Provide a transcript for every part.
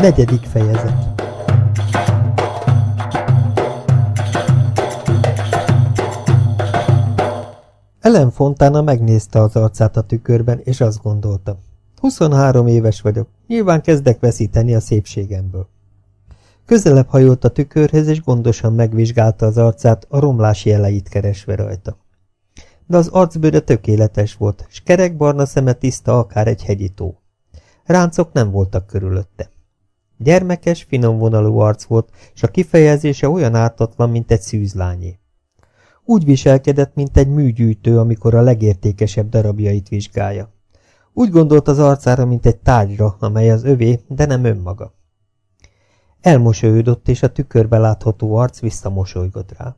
Negyedik fejezet Ellen Fontana megnézte az arcát a tükörben, és azt gondolta. 23 éves vagyok, nyilván kezdek veszíteni a szépségemből. Közelebb hajolt a tükörhez, és gondosan megvizsgálta az arcát, a romlás jeleit keresve rajta. De az arcbőre tökéletes volt, s kerekbarna szeme tiszta akár egy hegyi tó. Ráncok nem voltak körülötte. Gyermekes, finom vonalú arc volt, és a kifejezése olyan ártatlan, mint egy szűzlányé. Úgy viselkedett, mint egy műgyűjtő, amikor a legértékesebb darabjait vizsgálja. Úgy gondolt az arcára, mint egy tárgyra, amely az övé, de nem önmaga. Elmosolyodott, és a tükörbe látható arc visszamosolygott rá.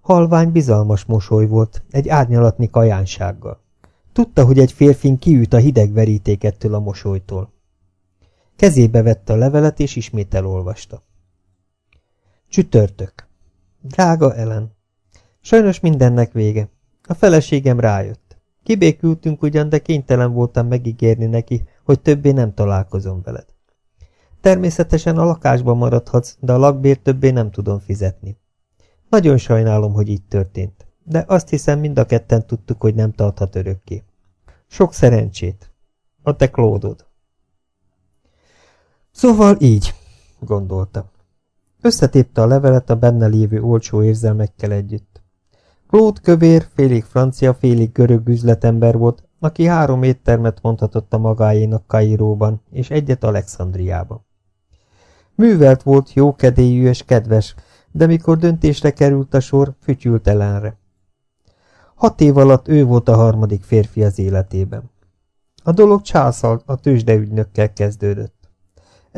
Halvány, bizalmas mosoly volt, egy árnyalatni kajánsággal. Tudta, hogy egy férfin kiüt a hideg verítékettől a mosolytól. Kezébe vette a levelet, és ismét elolvasta. Csütörtök. Drága Ellen, sajnos mindennek vége. A feleségem rájött. Kibékültünk ugyan, de kénytelen voltam megígérni neki, hogy többé nem találkozom veled. Természetesen a lakásban maradhatsz, de a lakbért többé nem tudom fizetni. Nagyon sajnálom, hogy így történt, de azt hiszem mind a ketten tudtuk, hogy nem tarthat örökké. Sok szerencsét. A te klódod. Szóval így, gondolta. Összetépte a levelet a benne lévő olcsó érzelmekkel együtt. Claude kövér, félig francia, félig görög üzletember volt, aki három éttermet mondhatott a magáénak Kairóban, és egyet Alexandriában. Művelt volt, jókedélyű és kedves, de mikor döntésre került a sor, fütyült ellenre. Hat év alatt ő volt a harmadik férfi az életében. A dolog charles a tőzsdeügynökkel kezdődött.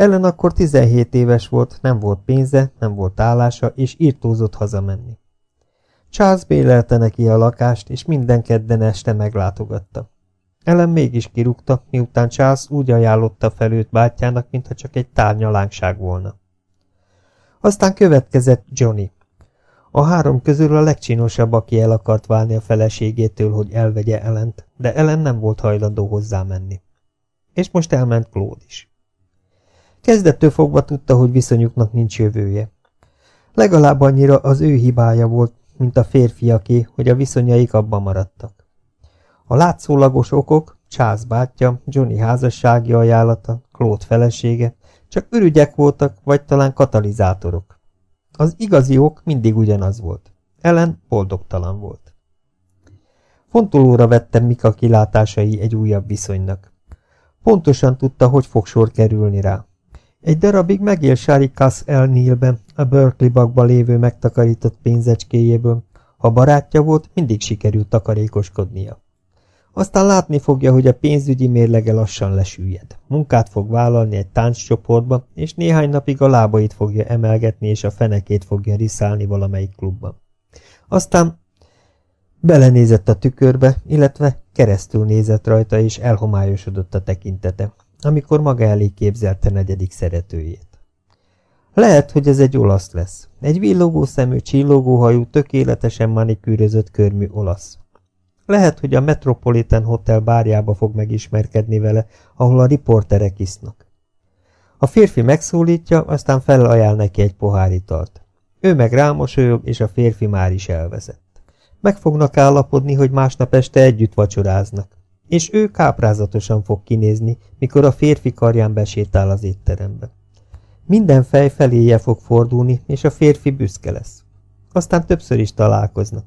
Ellen akkor 17 éves volt, nem volt pénze, nem volt állása, és írtózott hazamenni. Charles bélelte neki a lakást, és minden kedden este meglátogatta. Ellen mégis kirúgta, miután Charles úgy ajánlotta fel őt bátyjának, mintha csak egy tárnyalánkság volna. Aztán következett Johnny. A három közül a legcsinosabb, aki el akart válni a feleségétől, hogy elvegye Ellent, de Ellen nem volt hajlandó hozzá menni. És most elment Claude is. Kezdettől fogva tudta, hogy viszonyuknak nincs jövője. Legalább annyira az ő hibája volt, mint a férfiaké, hogy a viszonyaik abban maradtak. A látszólagos okok, Charles bátyja, Johnny házassági ajánlata, Claude felesége, csak ürügyek voltak, vagy talán katalizátorok. Az igazi ok mindig ugyanaz volt. Ellen boldogtalan volt. Fontolóra vettem mik a kilátásai egy újabb viszonynak. Pontosan tudta, hogy fog sor kerülni rá. Egy darabig megél Sári Cass el Nilbe, a Berkeley bakba lévő megtakarított pénzecskéjéből. Ha barátja volt, mindig sikerült takarékoskodnia. Aztán látni fogja, hogy a pénzügyi mérlege lassan lesüllyed. Munkát fog vállalni egy tánccsoportba, és néhány napig a lábait fogja emelgetni, és a fenekét fogja riszálni valamelyik klubban. Aztán belenézett a tükörbe, illetve keresztül nézett rajta, és elhomályosodott a tekintete amikor maga elé képzelte negyedik szeretőjét. Lehet, hogy ez egy olasz lesz. Egy villogó szemű, csillogóhajú, tökéletesen manikűrözött körmű olasz. Lehet, hogy a Metropolitan Hotel bárjába fog megismerkedni vele, ahol a riporterek isznak. A férfi megszólítja, aztán felajánl neki egy pohár italt. Ő meg rámosolyog, és a férfi már is elvezett. Meg fognak állapodni, hogy másnap este együtt vacsoráznak és ő káprázatosan fog kinézni, mikor a férfi karján besétál az étterembe. Minden fej feléje fog fordulni, és a férfi büszke lesz. Aztán többször is találkoznak.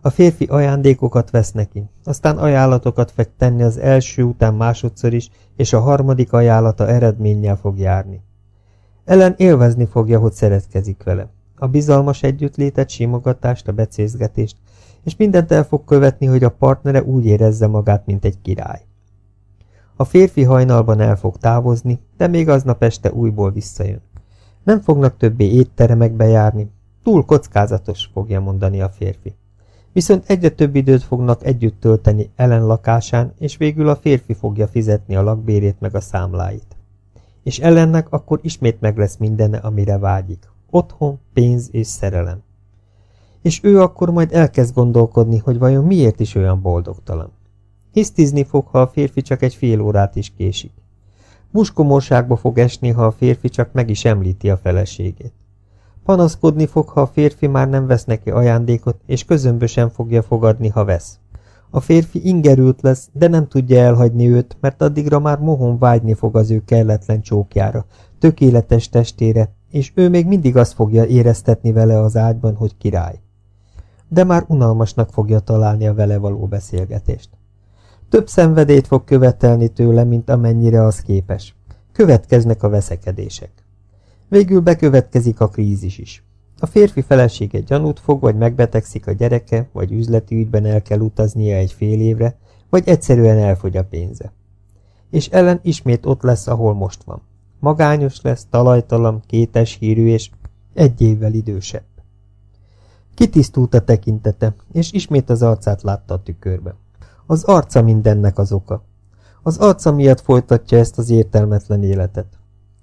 A férfi ajándékokat vesz neki, aztán ajánlatokat fog tenni az első után másodszor is, és a harmadik ajánlata eredménnyel fog járni. Ellen élvezni fogja, hogy szeretkezik vele. A bizalmas együttlétet, simogatást, a becézgetést, és mindent el fog követni, hogy a partnere úgy érezze magát, mint egy király. A férfi hajnalban el fog távozni, de még aznap este újból visszajön. Nem fognak többé étteremekbe járni, túl kockázatos, fogja mondani a férfi. Viszont egyre több időt fognak együtt tölteni Ellen lakásán, és végül a férfi fogja fizetni a lakbérét meg a számláit. És Ellennek akkor ismét meg lesz mindene, amire vágyik. Otthon, pénz és szerelem és ő akkor majd elkezd gondolkodni, hogy vajon miért is olyan boldogtalan. Hisztizni fog, ha a férfi csak egy fél órát is késik. Muskomorságba fog esni, ha a férfi csak meg is említi a feleségét. Panaszkodni fog, ha a férfi már nem vesz neki ajándékot, és közömbösen fogja fogadni, ha vesz. A férfi ingerült lesz, de nem tudja elhagyni őt, mert addigra már mohon vágyni fog az ő kelletlen csókjára, tökéletes testére, és ő még mindig azt fogja éreztetni vele az ágyban, hogy király. De már unalmasnak fogja találni a vele való beszélgetést. Több szenvedélyt fog követelni tőle, mint amennyire az képes. Következnek a veszekedések. Végül bekövetkezik a krízis is. A férfi felesége gyanút fog, vagy megbetegszik a gyereke, vagy üzleti ügyben el kell utaznia egy fél évre, vagy egyszerűen elfogy a pénze. És ellen ismét ott lesz, ahol most van. Magányos lesz, talajtalan, kétes hírű és egy évvel idősebb. Kitisztult a tekintete, és ismét az arcát látta a tükörbe. Az arca mindennek az oka. Az arca miatt folytatja ezt az értelmetlen életet.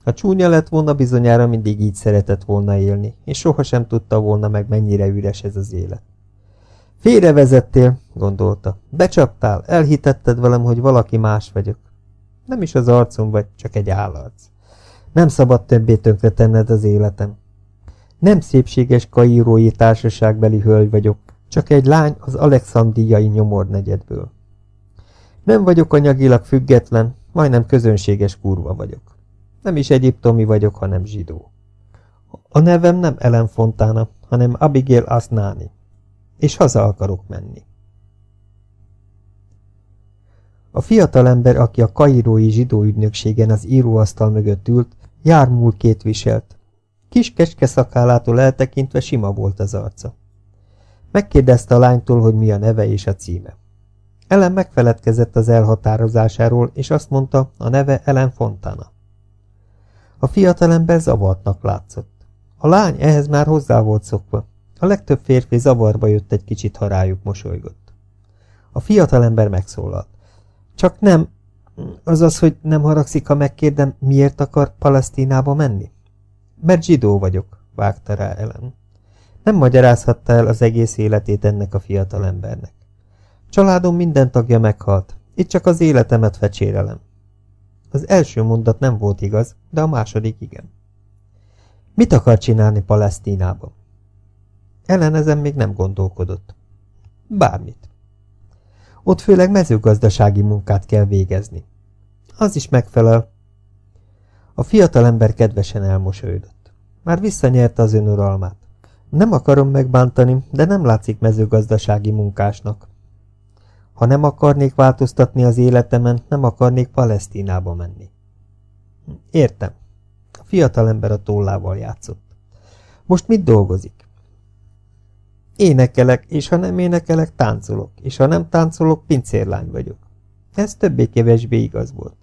Ha csúnya lett volna, bizonyára mindig így szeretett volna élni, és sohasem tudta volna meg, mennyire üres ez az élet. Félrevezettél, gondolta. Becsaptál, elhitetted velem, hogy valaki más vagyok. Nem is az arcom vagy, csak egy állarc. Nem szabad többé tönkre tenned az életem. Nem szépséges kaírói társaságbeli hölgy vagyok, csak egy lány az alexandriai nyomornegyedből. Nem vagyok anyagilag független, majdnem közönséges kurva vagyok. Nem is egyiptomi vagyok, hanem zsidó. A nevem nem Ellen Fontana, hanem Abigail Asnani. És haza akarok menni. A fiatalember, aki a kairói zsidó ügynökségen az íróasztal mögött ült, jármúlkét viselt. Kis keske szakálától eltekintve sima volt az arca. Megkérdezte a lánytól, hogy mi a neve és a címe. Ellen megfeledkezett az elhatározásáról, és azt mondta, a neve Ellen Fontana. A fiatalember zavartnak látszott. A lány ehhez már hozzá volt szokva. A legtöbb férfi zavarba jött egy kicsit, ha rájuk mosolygott. A fiatalember megszólalt. Csak nem, azaz, hogy nem haragszik, ha megkérdem, miért akar Palesztinába menni? Mert zsidó vagyok, vágta rá Ellen. Nem magyarázhatta el az egész életét ennek a fiatalembernek. Családom minden tagja meghalt, itt csak az életemet fecsérelem. Az első mondat nem volt igaz, de a második igen. Mit akar csinálni Palesztinában? Ellen ezen még nem gondolkodott. Bármit. Ott főleg mezőgazdasági munkát kell végezni. Az is megfelel. A fiatalember kedvesen elmosolyodott. Már visszanyerte az önuralmát. Nem akarom megbántani, de nem látszik mezőgazdasági munkásnak. Ha nem akarnék változtatni az életemen, nem akarnék Palesztinába menni. Értem. A fiatalember a tollával játszott. Most mit dolgozik? Énekelek, és ha nem énekelek, táncolok, és ha nem táncolok, pincérlány vagyok. Ez többé-kevesbé igaz volt.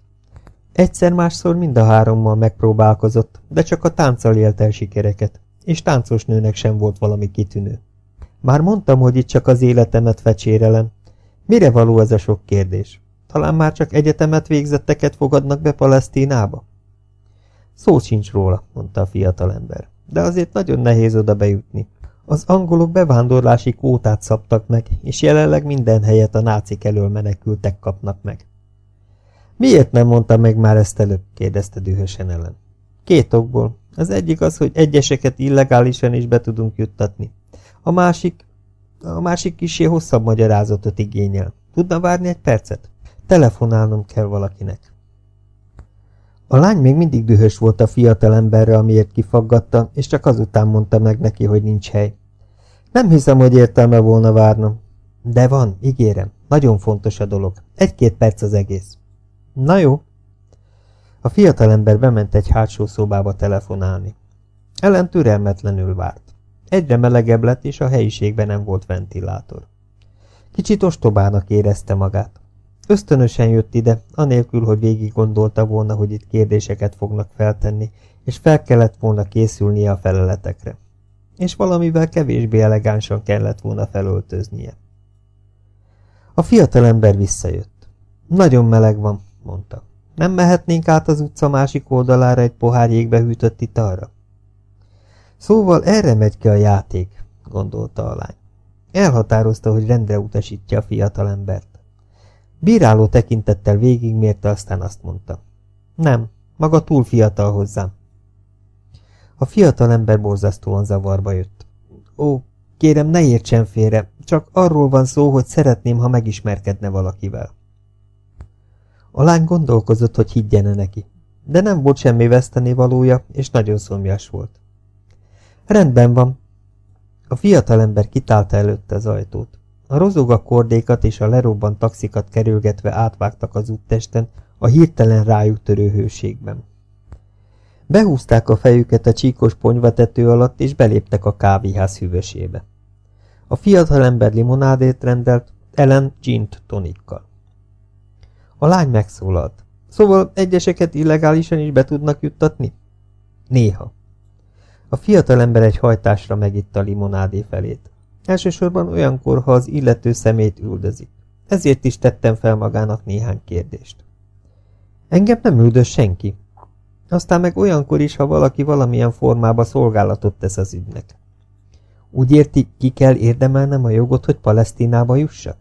Egyszer-másszor mind a hárommal megpróbálkozott, de csak a tánccal élt el sikereket, és táncos nőnek sem volt valami kitűnő. Már mondtam, hogy itt csak az életemet fecsérelem, Mire való ez a sok kérdés? Talán már csak egyetemet végzetteket fogadnak be Palesztinába? Szó sincs róla, mondta a fiatalember, de azért nagyon nehéz oda bejutni. Az angolok bevándorlási kvótát szabtak meg, és jelenleg minden helyet a nácik elől menekültek kapnak meg. Miért nem mondta meg már ezt előbb? kérdezte dühösen ellen. Két okból. Az egyik az, hogy egyeseket illegálisan is be tudunk juttatni. A másik, a másik kisé hosszabb magyarázatot igényel. Tudna várni egy percet? Telefonálnom kell valakinek. A lány még mindig dühös volt a fiatal emberre, amiért kifaggatta, és csak azután mondta meg neki, hogy nincs hely. Nem hiszem, hogy értelme volna várnom. De van, ígérem. Nagyon fontos a dolog. Egy-két perc az egész. Na jó. A fiatalember bement egy hátsó szobába telefonálni. Ellen türelmetlenül várt. Egyre melegebb lett, és a helyiségben nem volt ventilátor. Kicsit ostobának érezte magát. Ösztönösen jött ide, anélkül, hogy végig gondolta volna, hogy itt kérdéseket fognak feltenni, és fel kellett volna készülnie a feleletekre. És valamivel kevésbé elegánsan kellett volna felöltöznie. A fiatalember visszajött. Nagyon meleg van, mondta. Nem mehetnénk át az utca másik oldalára egy pohár jégbe hűtött italra? Szóval erre megy ki a játék, gondolta a lány. Elhatározta, hogy rendre utasítja a fiatalembert. Bíráló tekintettel végigmérte, aztán azt mondta. Nem, Maga túl fiatal hozzám. A fiatal ember borzasztóan zavarba jött. Ó, kérem, ne értsen félre, csak arról van szó, hogy szeretném, ha megismerkedne valakivel. A lány gondolkozott, hogy higgyene neki, de nem volt semmi veszteni valója, és nagyon szomjas volt. Rendben van. A fiatalember kitálta előtte az ajtót. A rozoga kordékat és a lerobbant taxikat kerülgetve átvágtak az úttesten, a hirtelen rájuk törő hőségben. Behúzták a fejüket a csíkos ponyvatető alatt, és beléptek a kávéház hűvösébe. A fiatalember limonádét rendelt, Ellen gint tonikkal. A lány megszólalt. Szóval egyeseket illegálisan is be tudnak juttatni? Néha. A fiatalember egy hajtásra megitta a limonádé felét. Elsősorban olyankor, ha az illető szemét üldözik. Ezért is tettem fel magának néhány kérdést. Engem nem üldöz senki. Aztán meg olyankor is, ha valaki valamilyen formába szolgálatot tesz az ügynek. Úgy érti, ki kell érdemelnem a jogot, hogy Palesztinába jussak?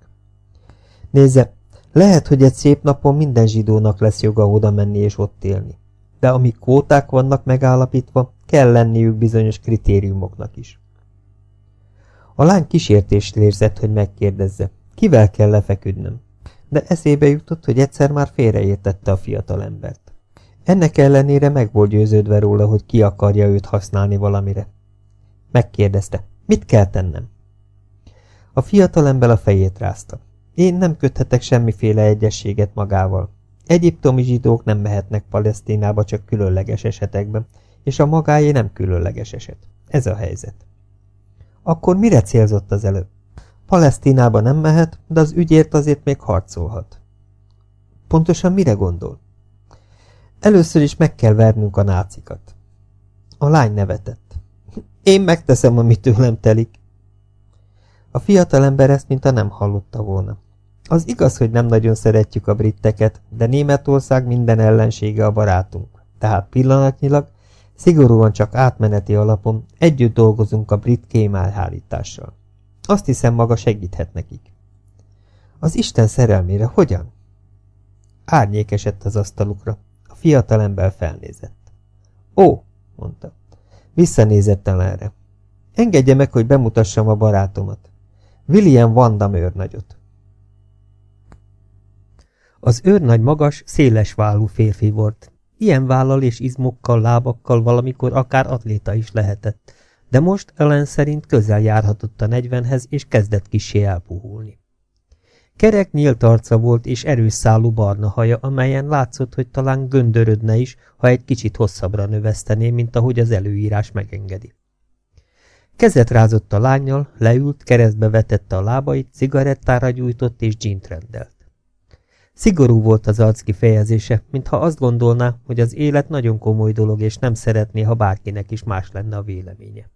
Nézze, lehet, hogy egy szép napon minden zsidónak lesz joga oda menni és ott élni. De amíg kvóták vannak megállapítva, kell lenniük bizonyos kritériumoknak is. A lány kísértést érzett, hogy megkérdezze, kivel kell lefeküdnöm. De eszébe jutott, hogy egyszer már félreértette a fiatal embert. Ennek ellenére meg volt győződve róla, hogy ki akarja őt használni valamire. Megkérdezte, mit kell tennem? A fiatalember a fejét rázta. Én nem köthetek semmiféle egyességet magával. Egyiptomi zsidók nem mehetnek Palesztinába csak különleges esetekben, és a magáé nem különleges eset. Ez a helyzet. Akkor mire célzott az előbb? Palesztinába nem mehet, de az ügyért azért még harcolhat. Pontosan mire gondol? Először is meg kell vernünk a nácikat. A lány nevetett. Én megteszem, ami tőlem telik. A fiatalember ezt, mintha nem hallotta volna. Az igaz, hogy nem nagyon szeretjük a britteket, de Németország minden ellensége a barátunk. Tehát pillanatnyilag, szigorúan csak átmeneti alapon együtt dolgozunk a brit kémálhárítással. Azt hiszem, maga segíthet nekik. Az Isten szerelmére hogyan? Árnyék esett az asztalukra. Fiatalember felnézett. Ó, mondta. Visszanézett erre. Engedje meg, hogy bemutassam a barátomat. William Vanda őrnagyot. Az őrnagy magas, széles vállú férfi volt. Ilyen vállal és izmokkal, lábakkal valamikor akár atléta is lehetett, de most Ellen szerint közel járhatott a negyvenhez, és kezdett kisé elpuhulni. Kerek nyílt arca volt, és erős barna haja, amelyen látszott, hogy talán göndörödne is, ha egy kicsit hosszabbra növesztené, mint ahogy az előírás megengedi. Kezet rázott a lányjal, leült, keresztbe vetette a lábait, cigarettára gyújtott és gint rendelt. Szigorú volt az arc kifejezése, mintha azt gondolná, hogy az élet nagyon komoly dolog, és nem szeretné, ha bárkinek is más lenne a véleménye.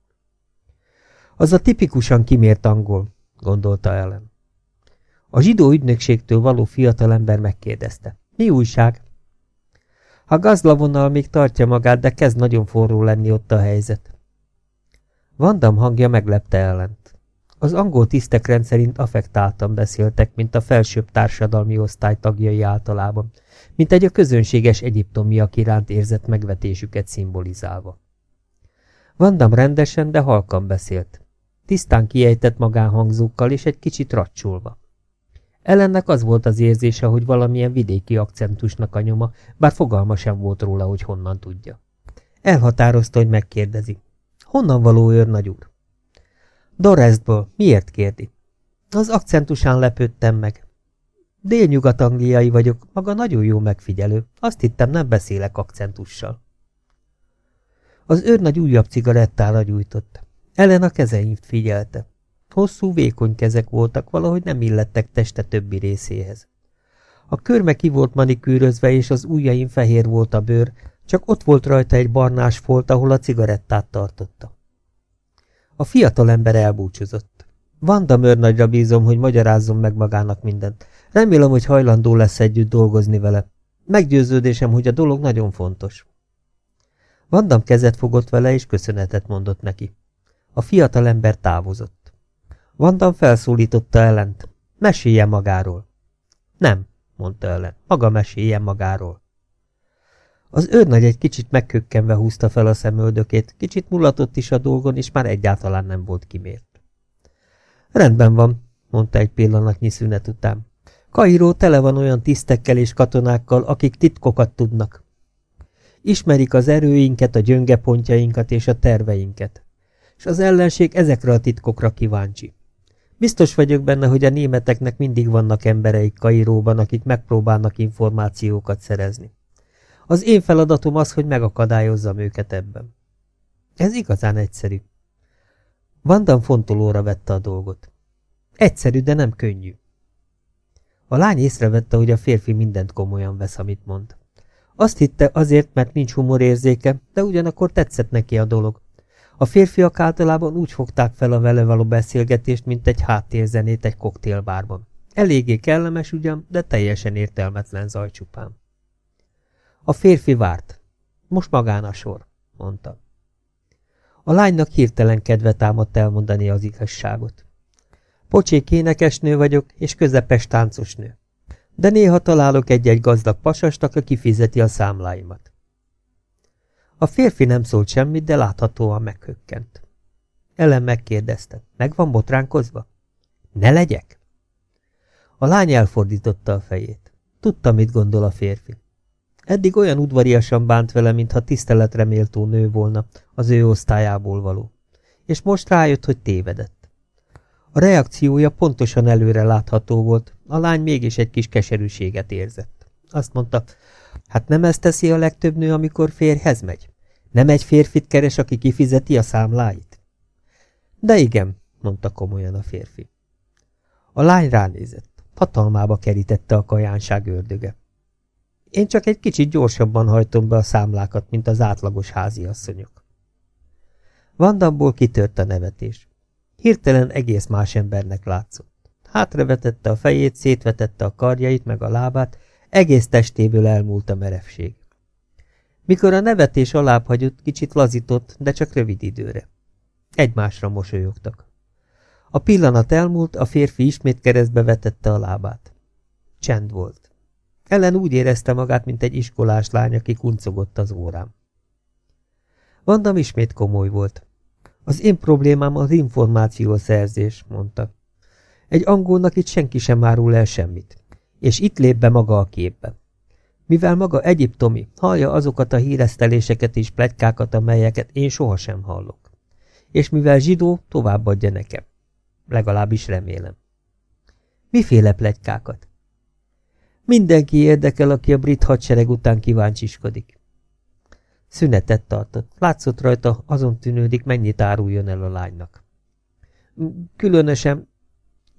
Az a tipikusan kimért angol, gondolta Ellen. A zsidó ügynökségtől való fiatalember megkérdezte. Mi újság? A gazlavonnal még tartja magát, de kezd nagyon forró lenni ott a helyzet. Vandam hangja meglepte ellent. Az angol tisztek rendszerint affektáltan beszéltek, mint a felsőbb társadalmi osztály tagjai általában, mint egy a közönséges egyiptomiak iránt érzett megvetésüket szimbolizálva. Vandam rendesen, de halkan beszélt. Tisztán kiejtett magánhangzókkal és egy kicsit racsolva. Ellennek az volt az érzése, hogy valamilyen vidéki akcentusnak a nyoma, bár fogalma sem volt róla, hogy honnan tudja. Elhatározta, hogy megkérdezi. Honnan való őr, úr? Dorestből. Miért kérdi? Az akcentusán lepődtem meg. Délnyugat-angliai vagyok, maga nagyon jó megfigyelő. Azt hittem, nem beszélek akcentussal. Az őrnagy újabb cigarettára gyújtott. Ellen a kezeim figyelte. Hosszú, vékony kezek voltak, valahogy nem illettek teste többi részéhez. A körme ki volt manikűrözve, és az ujjain fehér volt a bőr, csak ott volt rajta egy barnás folt, ahol a cigarettát tartotta. A fiatal ember elbúcsúzott. Vanda mörnagyra bízom, hogy magyarázzon meg magának mindent. Remélem, hogy hajlandó lesz együtt dolgozni vele. Meggyőződésem, hogy a dolog nagyon fontos. Vandam kezet fogott vele, és köszönetet mondott neki. A fiatal ember távozott. Vandam felszólította ellent. Meséljen magáról. Nem, mondta ellen. Maga meséljen magáról. Az őrnagy egy kicsit megkökkenve húzta fel a szemöldökét, kicsit mulatott is a dolgon, és már egyáltalán nem volt kimért. Rendben van, mondta egy pillanatnyi szünet után. Kairó tele van olyan tisztekkel és katonákkal, akik titkokat tudnak. Ismerik az erőinket, a gyöngepontjainkat és a terveinket. És az ellenség ezekre a titkokra kíváncsi. Biztos vagyok benne, hogy a németeknek mindig vannak embereik Kairóban, akik megpróbálnak információkat szerezni. Az én feladatom az, hogy megakadályozzam őket ebben. Ez igazán egyszerű. Vandam fontolóra vette a dolgot. Egyszerű, de nem könnyű. A lány észrevette, hogy a férfi mindent komolyan vesz, amit mond. Azt hitte azért, mert nincs humorérzéke, de ugyanakkor tetszett neki a dolog. A férfiak általában úgy fogták fel a vele való beszélgetést, mint egy háttérzenét egy koktélbárban. Eléggé kellemes ugyan, de teljesen értelmetlen zajcsupán. A férfi várt. Most magán a sor, mondta. A lánynak hirtelen kedve támadt elmondani az igazságot. Pocsék énekesnő vagyok, és közepes táncosnő. De néha találok egy-egy gazdag pasast, aki kifizeti a számláimat. A férfi nem szólt semmit, de láthatóan meghökkent. Ellen megkérdezte, meg van botránkozva? Ne legyek? A lány elfordította a fejét. Tudta, mit gondol a férfi. Eddig olyan udvariasan bánt vele, mintha tiszteletre méltó nő volna, az ő osztályából való. És most rájött, hogy tévedett. A reakciója pontosan előre látható volt, a lány mégis egy kis keserűséget érzett. Azt mondta, hát nem ezt teszi a legtöbb nő, amikor férjhez megy? Nem egy férfit keres, aki kifizeti a számláit? De igen, mondta komolyan a férfi. A lány ránézett. Hatalmába kerítette a kajánság ördöge. Én csak egy kicsit gyorsabban hajtom be a számlákat, mint az átlagos háziasszonyok. Vandamból kitört a nevetés. Hirtelen egész más embernek látszott. Hátravetette a fejét, szétvetette a karjait meg a lábát, egész testéből elmúlt a merevség. Mikor a nevetés alább hagyott, kicsit lazított, de csak rövid időre. Egymásra mosolyogtak. A pillanat elmúlt, a férfi ismét keresztbe vetette a lábát. Csend volt. Ellen úgy érezte magát, mint egy iskolás lány, aki kuncogott az órám. Vandam ismét komoly volt. Az én problémám az információszerzés, mondta. Egy angolnak itt senki sem árul el semmit. És itt lép be maga a képbe. Mivel maga egyiptomi, hallja azokat a híreszteléseket és plegykákat, amelyeket én sohasem hallok. És mivel zsidó, továbbadja nekem. Legalábbis remélem. Miféle plegykákat? Mindenki érdekel, aki a brit hadsereg után kíváncsiskodik. Szünetet tartott. Látszott rajta, azon tűnődik, mennyit áruljon el a lánynak. Különösen,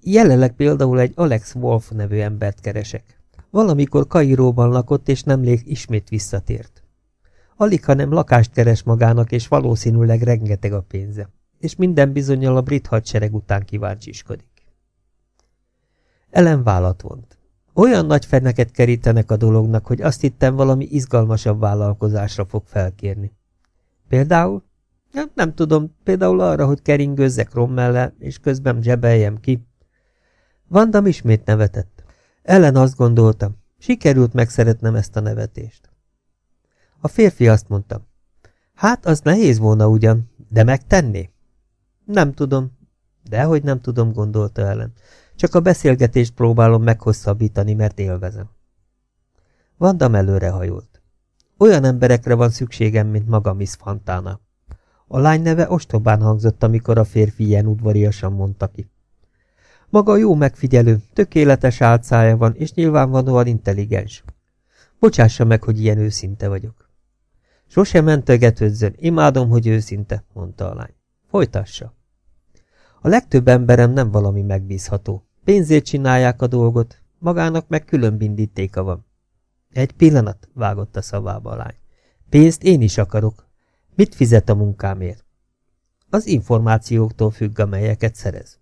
jelenleg például egy Alex Wolf nevű embert keresek. Valamikor Kairóban lakott, és nemrég ismét visszatért. Alig, hanem lakást keres magának, és valószínűleg rengeteg a pénze. És minden bizonyal a brit hadsereg után kíváncsiskodik. Ellen vállat vont. Olyan nagy feneket kerítenek a dolognak, hogy azt hittem valami izgalmasabb vállalkozásra fog felkérni. Például? Nem, nem tudom, például arra, hogy keringőzzek rommellel, és közben zsebeljem ki. Vandam ismét nevetett. Ellen azt gondoltam, sikerült megszeretnem ezt a nevetést. A férfi azt mondta, hát az nehéz volna ugyan, de megtenné? Nem tudom, dehogy nem tudom, gondolta Ellen. Csak a beszélgetést próbálom meghosszabbítani, mert élvezem. Vandam előrehajolt. Olyan emberekre van szükségem, mint maga Miss Fantana. A lány neve ostobán hangzott, amikor a férfi ilyen udvariasan mondta ki. Maga jó megfigyelő, tökéletes álcája van, és nyilvánvalóan intelligens. Bocsássa meg, hogy ilyen őszinte vagyok. Sose mentegetődzön, imádom, hogy őszinte, mondta a lány. Folytassa. A legtöbb emberem nem valami megbízható. Pénzért csinálják a dolgot, magának meg külön bindítéka van. Egy pillanat, vágott a szavába a lány. Pénzt én is akarok. Mit fizet a munkámért? Az információktól függ, amelyeket szerez.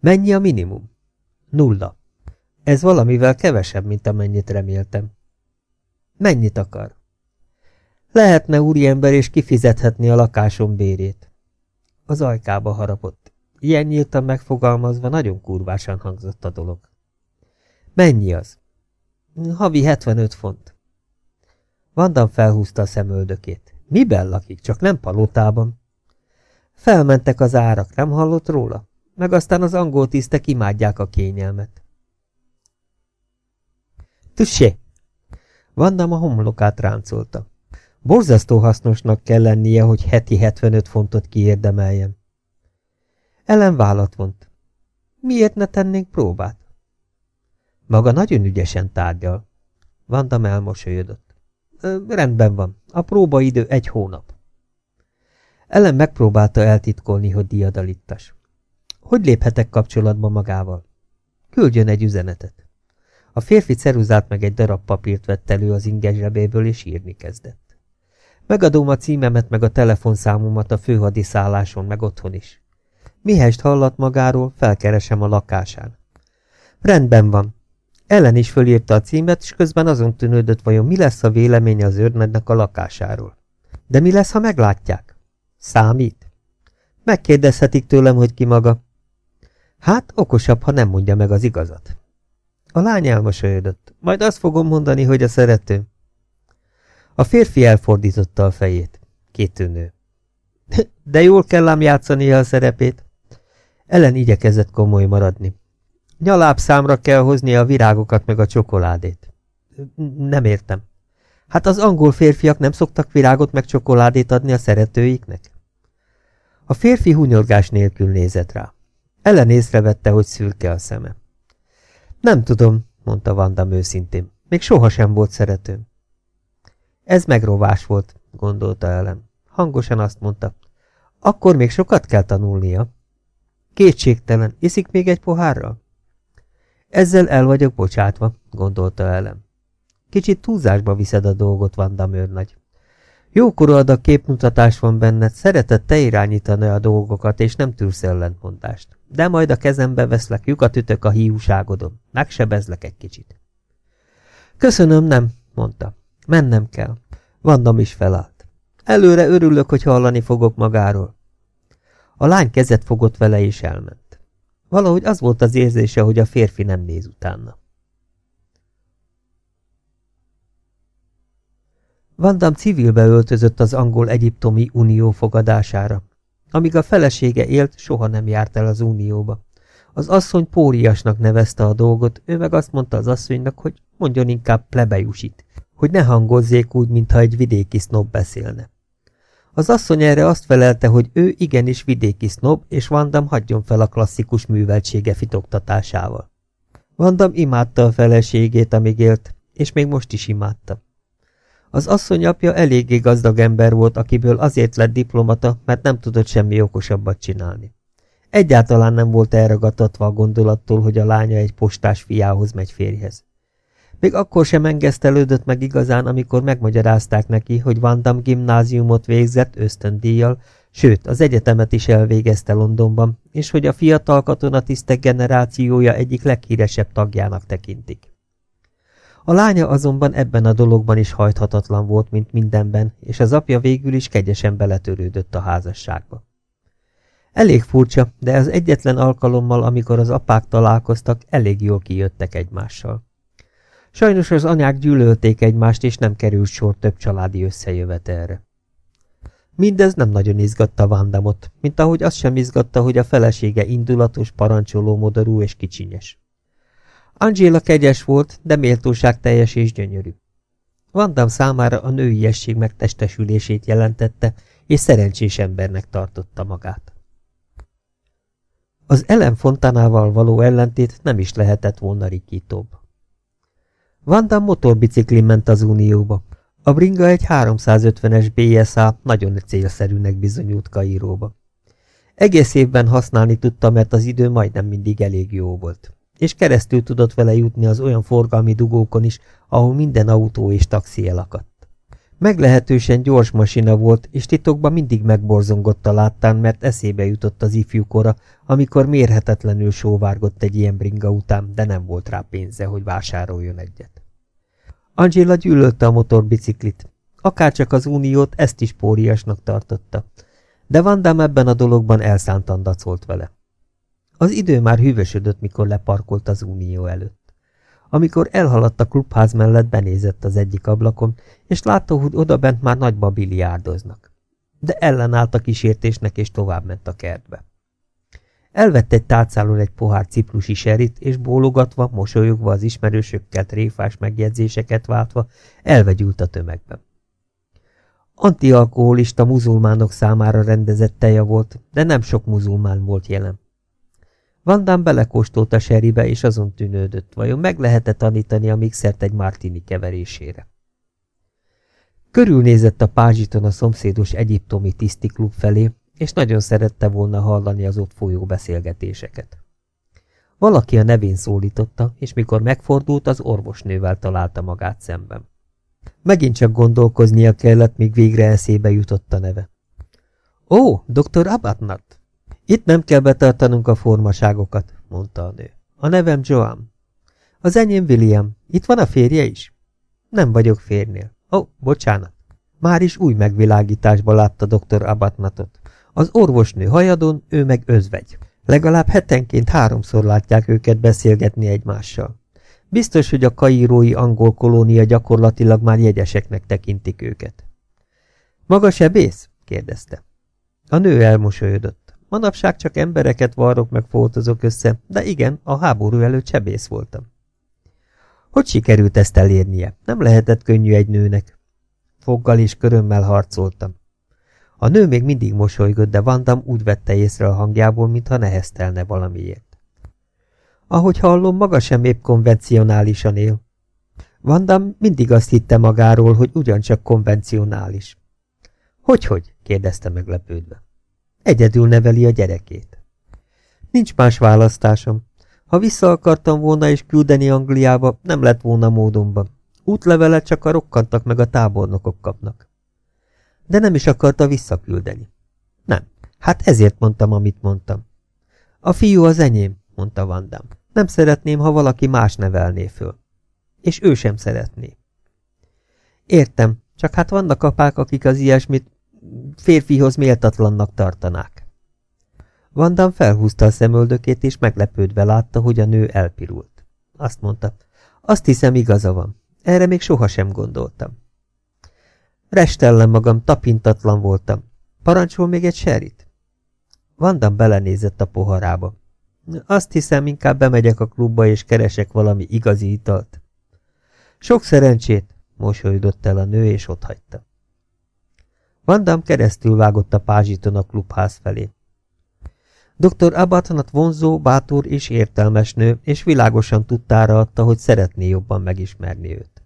Mennyi a minimum? Nulla. Ez valamivel kevesebb, mint amennyit reméltem. Mennyit akar? Lehetne úriember, és kifizethetni a lakásom bérét. Az ajkába harapott. Ilyen nyíltan megfogalmazva nagyon kurvásan hangzott a dolog. Mennyi az? Havi 75 font. Vandam felhúzta a szemöldökét. Miben lakik, csak nem palotában? Felmentek az árak, nem hallott róla? Meg aztán az angol tisztek imádják a kényelmet. Tüssé! Vandam a homlokát ráncolta. Borzasztó hasznosnak kell lennie, hogy heti 75 fontot kiérdemeljen. Ellen vállat vont. Miért ne tennénk próbát? Maga nagyon ügyesen tárgyal. Vandam elmosolyodott. Rendben van, a próbaidő egy hónap. Ellen megpróbálta eltitkolni, hogy diadalittas. Hogy léphetek kapcsolatba magával? Küldjön egy üzenetet. A férfi ceruzát meg egy darab papírt vett elő az inge zsebéből, és írni kezdett. Megadom a címemet meg a telefonszámomat a főhadiszálláson, meg otthon is. Mihest hallat magáról, felkeresem a lakásán. Rendben van. Ellen is fölírta a címet, és közben azon tűnődött, vajon mi lesz a véleménye az őrnednek a lakásáról. De mi lesz, ha meglátják? Számít? Megkérdezhetik tőlem, hogy ki maga. Hát, okosabb, ha nem mondja meg az igazat. A lány elmosolyodott. Majd azt fogom mondani, hogy a szerető. A férfi elfordította a fejét. Kétűnő. De jól kell ám játszania a szerepét. Ellen igyekezett komoly maradni. Nyaláb számra kell hozni a virágokat meg a csokoládét. Nem értem. Hát az angol férfiak nem szoktak virágot meg csokoládét adni a szeretőiknek? A férfi hunyorgás nélkül nézett rá. Ellen észrevette, hogy szürke a szeme. Nem tudom, mondta Vandam őszintén. Még sohasem volt szeretőm. Ez megrovás volt, gondolta Ellen. Hangosan azt mondta. Akkor még sokat kell tanulnia. Kétségtelen, iszik még egy pohárral? Ezzel el vagyok bocsátva, gondolta Ellen. Kicsit túlzásba viszed a dolgot, Vandam őrnagy. Jókora adag képmutatás van benned, szereted te irányítani a dolgokat, és nem tűrsz ellentmondást. De majd a kezembe veszlek, lyukat ütök a hiúságodon. Megsebezlek egy kicsit. Köszönöm, nem, mondta. Mennem kell. Vandam is felállt. Előre örülök, hogy hallani fogok magáról. A lány kezet fogott vele, és elment. Valahogy az volt az érzése, hogy a férfi nem néz utána. Vandam civilbe öltözött az angol-egyiptomi unió fogadására. Amíg a felesége élt, soha nem járt el az unióba. Az asszony póriasnak nevezte a dolgot, ő meg azt mondta az asszonynak, hogy mondjon inkább plebejusít, hogy ne hangozzék úgy, mintha egy vidéki sznob beszélne. Az asszony erre azt felelte, hogy ő igenis vidéki sznob, és Vandam hagyjon fel a klasszikus műveltsége fitoktatásával. Vandam imádta a feleségét, amíg élt, és még most is imádta. Az asszony apja eléggé gazdag ember volt, akiből azért lett diplomata, mert nem tudott semmi okosabbat csinálni. Egyáltalán nem volt elragadtatva a gondolattól, hogy a lánya egy postás fiához megy férjhez. Még akkor sem engesztelődött meg igazán, amikor megmagyarázták neki, hogy Vandam gimnáziumot végzett ösztöndíjjal, sőt, az egyetemet is elvégezte Londonban, és hogy a fiatal katonatisztek generációja egyik leghíresebb tagjának tekintik. A lánya azonban ebben a dologban is hajthatatlan volt, mint mindenben, és az apja végül is kegyesen beletörődött a házasságba. Elég furcsa, de az egyetlen alkalommal, amikor az apák találkoztak, elég jól kijöttek egymással. Sajnos az anyák gyűlölték egymást, és nem került sor több családi összejövetelre. Mindez nem nagyon izgatta Vandamot, mint ahogy az sem izgatta, hogy a felesége indulatos, parancsoló modorú és kicsinyes. Angéla kegyes volt, de méltóság teljes és gyönyörű. Vandam számára a nőiesség megtestesülését jelentette, és szerencsés embernek tartotta magát. Az Ellen Fontanával való ellentét nem is lehetett volna rikítóbb. Vandam motorbiciklin ment az Unióba. A bringa egy 350-es BSA nagyon célszerűnek bizonyult Kairóba. Egész évben használni tudta, mert az idő majdnem mindig elég jó volt és keresztül tudott vele jutni az olyan forgalmi dugókon is, ahol minden autó és taxi elakadt. Meglehetősen gyors masina volt, és titokban mindig megborzongott a láttán, mert eszébe jutott az ifjúkora, amikor mérhetetlenül sóvárgott egy ilyen bringa után, de nem volt rá pénze, hogy vásároljon egyet. Angela gyűlölte a motorbiciklit. Akárcsak az uniót, ezt is póriasnak tartotta. De Vandám ebben a dologban elszántan dacolt vele. Az idő már hűvösödött, mikor leparkolt az unió előtt. Amikor elhaladt a klubház mellett, benézett az egyik ablakon, és látta, hogy odabent már nagyba biliárdoznak. De ellenállt a kísértésnek, és továbbment a kertbe. Elvett egy tálcálon egy pohár ciprusi serit, és bólogatva, mosolyogva az ismerősökkel tréfás megjegyzéseket váltva, elvegyült a tömegben. Antialkoholista muzulmánok számára rendezett teja volt, de nem sok muzulmán volt jelen. Vandám belekóstolt a seribe, és azon tűnődött, vajon meg lehet-e tanítani a mixert egy martini keverésére. Körülnézett a pázsiton a szomszédos egyiptomi tisztiklub felé, és nagyon szerette volna hallani az ott folyó beszélgetéseket. Valaki a nevén szólította, és mikor megfordult, az orvosnővel találta magát szemben. Megint csak gondolkoznia kellett, míg végre eszébe jutott a neve. Ó, dr. Abatnat! Itt nem kell betartanunk a formaságokat, mondta a nő. A nevem Joan. Az enyém William. Itt van a férje is? Nem vagyok férnél. Ó, bocsánat. Már is új megvilágításba látta dr. Abatnatot. Az orvosnő hajadon, ő meg özvegy. Legalább hetenként háromszor látják őket beszélgetni egymással. Biztos, hogy a kairói angol kolónia gyakorlatilag már jegyeseknek tekintik őket. Maga sebész? kérdezte. A nő elmosolyodott. Manapság csak embereket varrok meg foltozok össze, de igen, a háború előtt sebész voltam. Hogy sikerült ezt elérnie? Nem lehetett könnyű egy nőnek. Foggal és körömmel harcoltam. A nő még mindig mosolygott, de Vandam úgy vette észre a hangjából, mintha neheztelne valamiért. Ahogy hallom, maga sem épp konvencionálisan él. Vandam mindig azt hitte magáról, hogy ugyancsak konvencionális. Hogy-hogy? kérdezte meglepődve. Egyedül neveli a gyerekét. Nincs más választásom. Ha vissza akartam volna és küldeni Angliába, nem lett volna módomban. Útlevelet csak a rokkantak meg a tábornokok kapnak. De nem is akarta visszaküldeni. Nem. Hát ezért mondtam, amit mondtam. A fiú az enyém, mondta Vandam. Nem szeretném, ha valaki más nevelné föl. És ő sem szeretné. Értem, csak hát vannak apák, akik az ilyesmit férfihoz méltatlannak tartanák. Vandam felhúzta a szemöldökét, és meglepődve látta, hogy a nő elpirult. Azt mondta, azt hiszem igaza van. Erre még sohasem gondoltam. Restellem magam, tapintatlan voltam. Parancsol még egy serit? Vandam belenézett a poharába. Azt hiszem, inkább bemegyek a klubba, és keresek valami igazi italt. Sok szerencsét, mosolydott el a nő, és otthagyta. Vandam keresztül vágott a pázsiton a klubház felé. Dr. Abatnat vonzó, bátor és értelmes nő, és világosan tudtára adta, hogy szeretné jobban megismerni őt.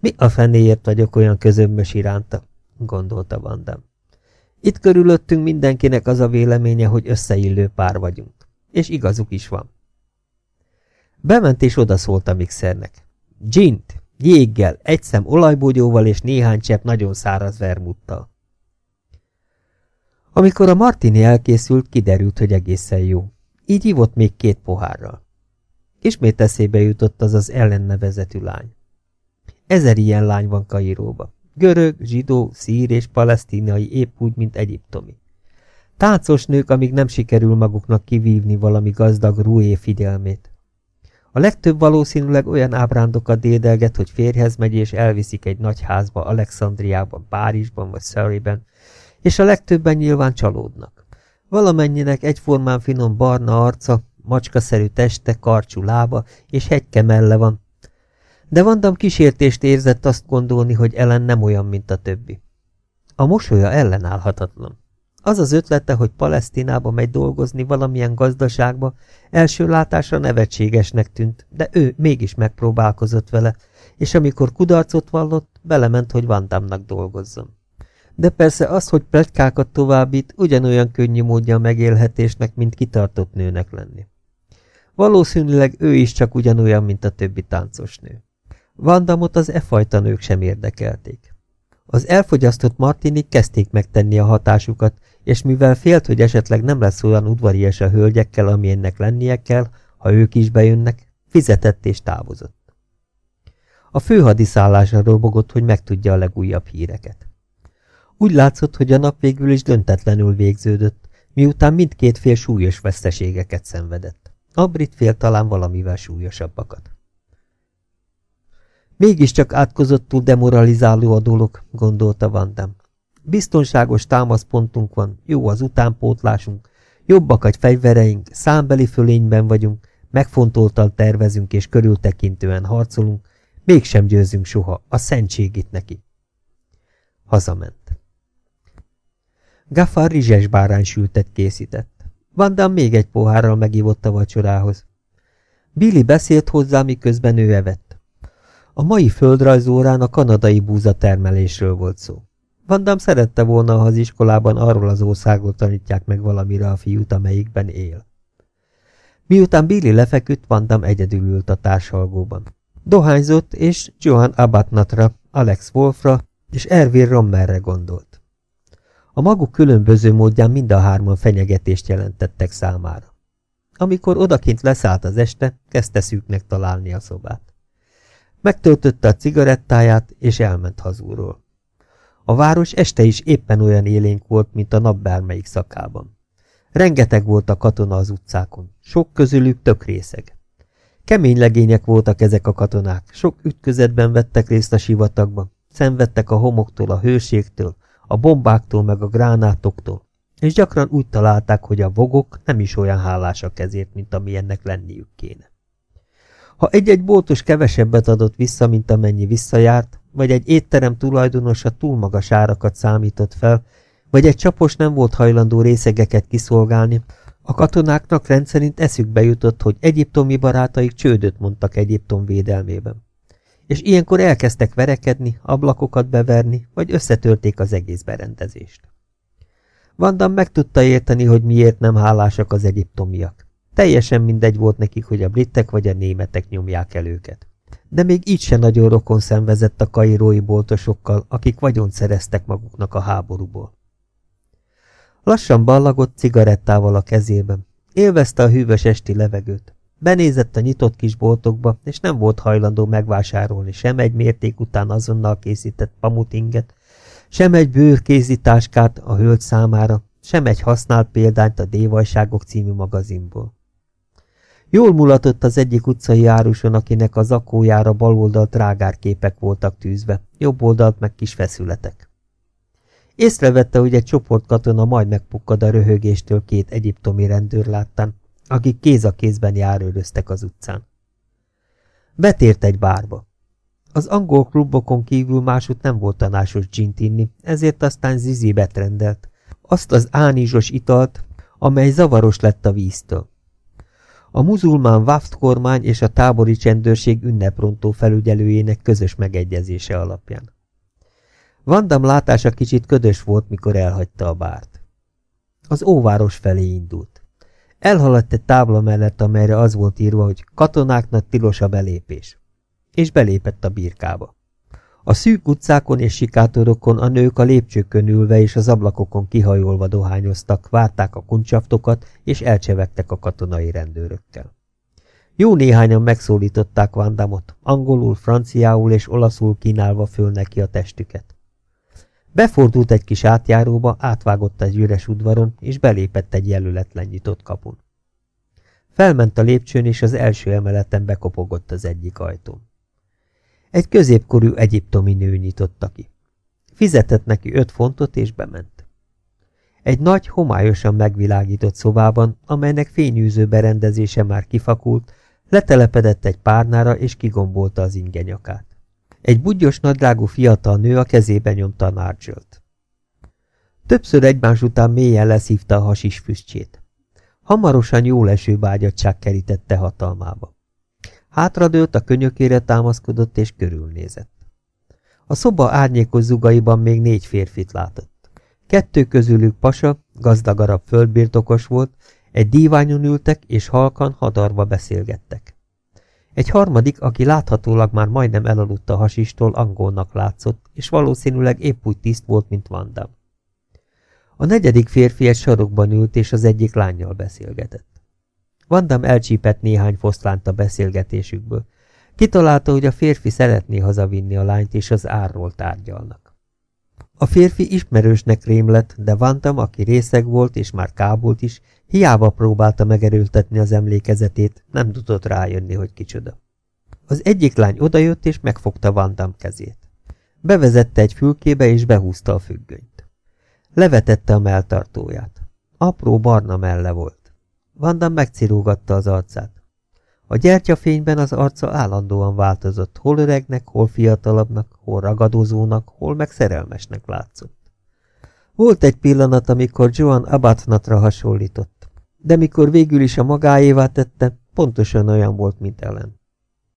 Mi a fenéért vagyok olyan közömbös iránta? gondolta Vandam. Itt körülöttünk mindenkinek az a véleménye, hogy összeillő pár vagyunk. És igazuk is van. Bement és odaszólt a mixernek. Gint, jéggel, egy szem olajbogyóval és néhány csepp nagyon száraz vermuttal. Amikor a martini elkészült, kiderült, hogy egészen jó. Így ivott még két pohárral. Ismét eszébe jutott az az ellennevezetű lány. Ezer ilyen lány van Kairóba. Görög, zsidó, szír és palesztinai épp úgy, mint egyiptomi. Táncos nők, amíg nem sikerül maguknak kivívni valami gazdag rué figyelmét. A legtöbb valószínűleg olyan ábrándokat dédelget, hogy férjhez megy és elviszik egy nagy házba Alexandriában, Párizsban vagy Surreyben, és a legtöbben nyilván csalódnak. Valamennyinek egyformán finom barna arca, macskaszerű teste, karcsú lába és hegyke melle van. De Vandam kísértést érzett azt gondolni, hogy Ellen nem olyan, mint a többi. A mosolya ellenállhatatlan. Az az ötlete, hogy Palesztinába megy dolgozni valamilyen gazdaságba, első látásra nevetségesnek tűnt, de ő mégis megpróbálkozott vele, és amikor kudarcot vallott, belement, hogy Vandamnak dolgozzon. De persze az, hogy pletykákat továbbít, ugyanolyan könnyű módja a megélhetésnek, mint kitartott nőnek lenni. Valószínűleg ő is csak ugyanolyan, mint a többi táncos nő. Vandamot az e fajta nők sem érdekelték. Az elfogyasztott martinik kezdték megtenni a hatásukat, és mivel félt, hogy esetleg nem lesz olyan udvarias a hölgyekkel, amilyennek lennie kell, ha ők is bejönnek, fizetett és távozott. A főhadiszállásra robogott, hogy megtudja a legújabb híreket. Úgy látszott, hogy a nap végül is döntetlenül végződött, miután mindkét fél súlyos veszteségeket szenvedett. A brit fél talán valamivel súlyosabbakat. Mégiscsak átkozottul demoralizáló a dolog, gondolta Vandam. Biztonságos támaszpontunk van, jó az utánpótlásunk, jobbak a fegyvereink, számbeli fölényben vagyunk, megfontoltan tervezünk és körültekintően harcolunk, mégsem győzünk soha, a szentség itt neki. Hazament. Gaffar rizses báránysültet készített. Vandam még egy pohárral megívott a vacsorához. Billy beszélt hozzá, miközben ő evett. A mai földrajzórán a kanadai búza termelésről volt szó. Vandam szerette volna, ha az iskolában arról az országról tanítják meg valamire a fiút, amelyikben él. Miután Billy lefeküdt, Vandam egyedül ült a társalgóban. Dohányzott, és Johan Abatnatra, Alex Wolfra és Ervin Rommerre gondolt. A maguk különböző módján mind a hárman fenyegetést jelentettek számára. Amikor odakint leszállt az este, kezdte szűknek találni a szobát. Megtöltötte a cigarettáját, és elment hazúról. A város este is éppen olyan élénk volt, mint a nap bármelyik szakában. Rengeteg volt a katona az utcákon, sok közülük tök részeg. Kemény legények voltak ezek a katonák, sok ütközetben vettek részt a sivatagban, szenvedtek a homoktól, a hőségtől, a bombáktól meg a gránátoktól, és gyakran úgy találták, hogy a vogok nem is olyan hálásak ezért, mint amilyennek lenniük kéne. Ha egy-egy boltos kevesebbet adott vissza, mint amennyi visszajárt, vagy egy étterem tulajdonosa túl magas árakat számított fel, vagy egy csapos nem volt hajlandó részegeket kiszolgálni, a katonáknak rendszerint eszükbe jutott, hogy egyiptomi barátaik csődöt mondtak Egyiptom védelmében. És ilyenkor elkezdtek verekedni, ablakokat beverni, vagy összetörték az egész berendezést. Vandam meg tudta érteni, hogy miért nem hálásak az egyiptomiak. Teljesen mindegy volt nekik, hogy a britek vagy a németek nyomják el őket. De még így se nagyon rokon szenvezett a kairói boltosokkal, akik vagyont szereztek maguknak a háborúból. Lassan ballagott cigarettával a kezében. Élvezte a hűvös esti levegőt. Benézett a nyitott kis boltokba, és nem volt hajlandó megvásárolni sem egy mérték után azonnal készített pamutinget, sem egy bőr kézitáskát a hölgy számára, sem egy használt példányt a Dévajságok című magazinból. Jól mulatott az egyik utcai áruson, akinek az akójára bal oldalt rágárképek voltak tűzve, jobb oldalt meg kis feszületek. Észrevette, hogy egy csoport katona majd megpukkad a röhögéstől két egyiptomi rendőr láttán, akik kéz a kézben járőröztek az utcán. Betért egy bárba. Az angol klubokon kívül másút nem volt tanásos gint ezért aztán Zizi betrendelt. Azt az ánizsos italt, amely zavaros lett a víztől. A muzulmán Waft kormány és a tábori csendőrség ünneprontó felügyelőjének közös megegyezése alapján. Vandam látása kicsit ködös volt, mikor elhagyta a bárt. Az óváros felé indult. Elhaladt egy tábla mellett, amelyre az volt írva, hogy katonáknak tilos a belépés. És belépett a birkába. A szűk utcákon és sikátorokon a nők a lépcsőkön ülve és az ablakokon kihajolva dohányoztak, várták a kuncsaftokat és elcsevegtek a katonai rendőrökkel. Jó néhányan megszólították Vandamot, angolul, franciául és olaszul kínálva föl neki a testüket. Befordult egy kis átjáróba, átvágott egy üres udvaron, és belépett egy jelöletlen nyitott kapun. Felment a lépcsőn, és az első emeleten bekopogott az egyik ajtón. Egy középkorú egyiptomi nő nyitotta ki. Fizetett neki öt fontot, és bement. Egy nagy, homályosan megvilágított szobában, amelynek fényűző berendezése már kifakult, letelepedett egy párnára, és kigombolta az ingenyakát. Egy budgyos nadrágú fiatal nő a kezébe nyomta a nárcsölt. Többször egymás után mélyen leszívta a hasis füstjét. Hamarosan jó leső vágyadság kerítette hatalmába. Hátradőlt, a könyökére támaszkodott és körülnézett. A szoba árnyékos zugaiban még négy férfit látott. Kettő közülük pasa, gazdagarabb földbirtokos volt, egy díványon ültek és halkan hadarva beszélgettek. Egy harmadik, aki láthatólag már majdnem elaludt a hasistól, angolnak látszott, és valószínűleg épp úgy tiszt volt, mint Vandam. A negyedik férfi egy sarokban ült, és az egyik lányjal beszélgetett. Vandam elcsípett néhány foszlánt a beszélgetésükből. Kitalálta, hogy a férfi szeretné hazavinni a lányt, és az árról tárgyalnak. A férfi ismerősnek rém lett, de Vandam, aki részeg volt, és már kábult is, hiába próbálta megerőltetni az emlékezetét, nem tudott rájönni, hogy kicsoda. Az egyik lány odajött és megfogta Vandam kezét. Bevezette egy fülkébe és behúzta a függönyt. Levetette a melltartóját. Apró barna melle volt. Vandam megcirógatta az arcát. A gyertyafényben az arca állandóan változott, hol öregnek, hol fiatalabbnak, hol ragadozónak, hol meg szerelmesnek látszott. Volt egy pillanat, amikor Joan Abatnatra hasonlított, de mikor végül is a magáévá tette, pontosan olyan volt, mint Ellen.